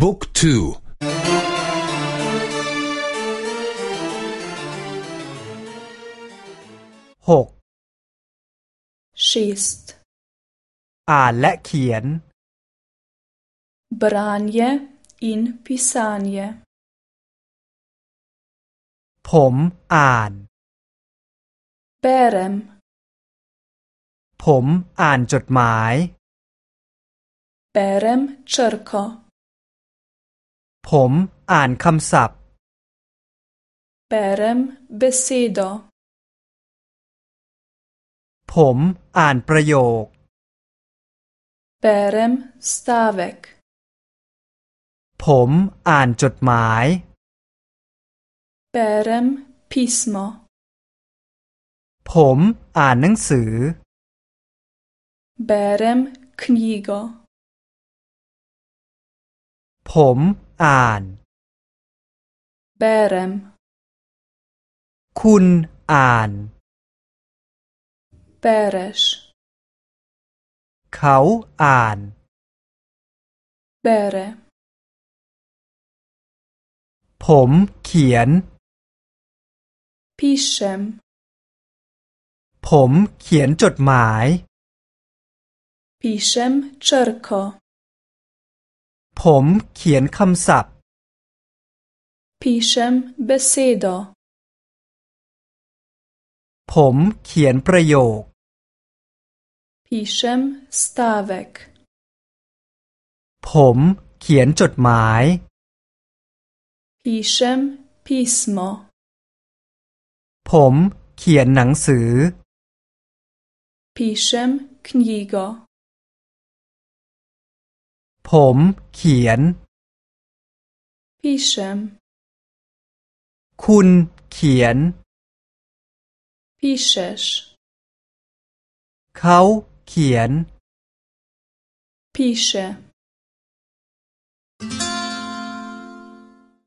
บุ๊กทูหกชิสต์อ่านและเขียน branje in pisanje ผมอ่าน berem ผมอ่านจดหมาย berem črko ผมอ่านคำศัพท์ berem besedo ผมอ่านประโยค berem stavek ผมอ่านจดหมาย berem pismo ผมอ่านหนังสือ berem knjigo ผม อ่าน berem คุณอ่าน bereš เขาอ่าน bere ผมเขียน pišem ผมเขียนจดหมาย pišem črko ผมเขียนคำศัพท์ pišem besedo ผมเขียนประโยค pišem stavek ผมเขียนจดหมาย pišem pismo ผมเขียนหนังสือ pišem knjigo ผมเขียน pišem คุณเขียน pišeš เขาเขียน piše